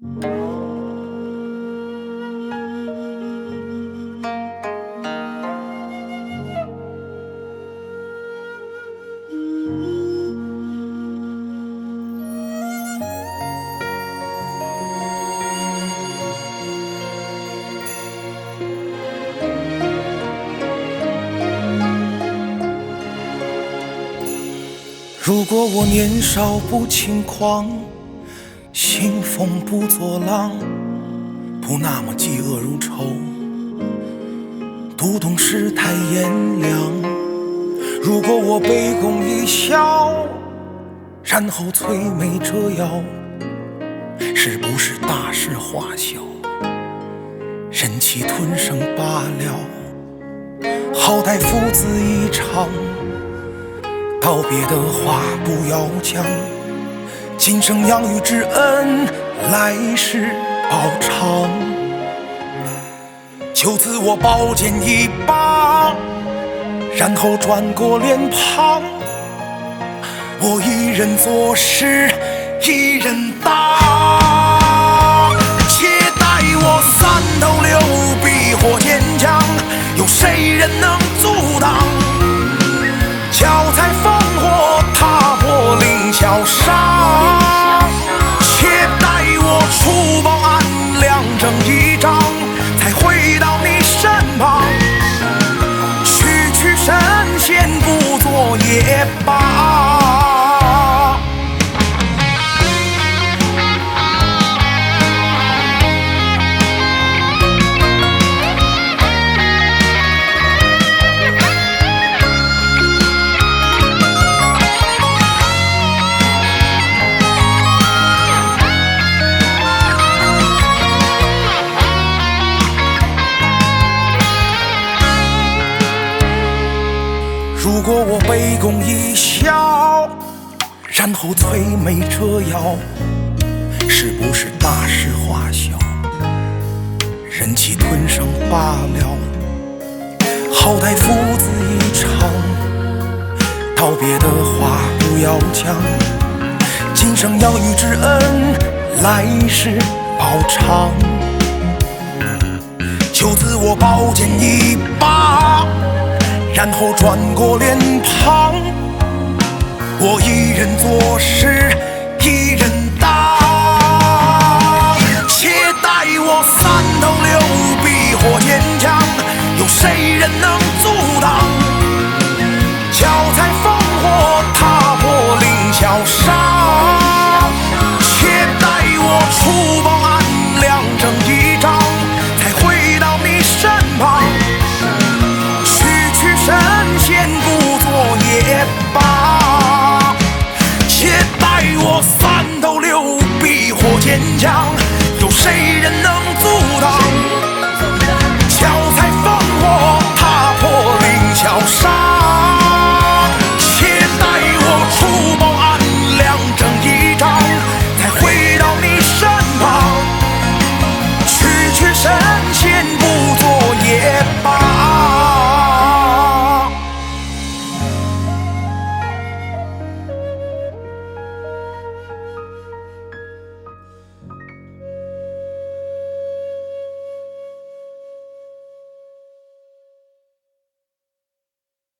如果我年少不轻狂，兴风不作浪，不那么嫉恶如仇，不懂世态炎凉。如果我卑躬一笑，然后摧眉折腰，是不是大事化小，忍气吞声罢了？好歹父子一场。道别的话不要讲，今生养育之恩，来世报偿。求赐我宝剑一把，然后转过脸庞，我一人做事一人当。且待我三头六臂或坚强，有谁人能如果我卑躬一笑，然后摧眉折腰，是不是大事化小，忍气吞声罢了？好歹父子一场，道别的话不要讲，今生养育之恩，来世报偿。求自我宝剑一把。然后转过脸庞，我一人做事一人当。且待我三头六臂或坚强，有谁人能阻挡？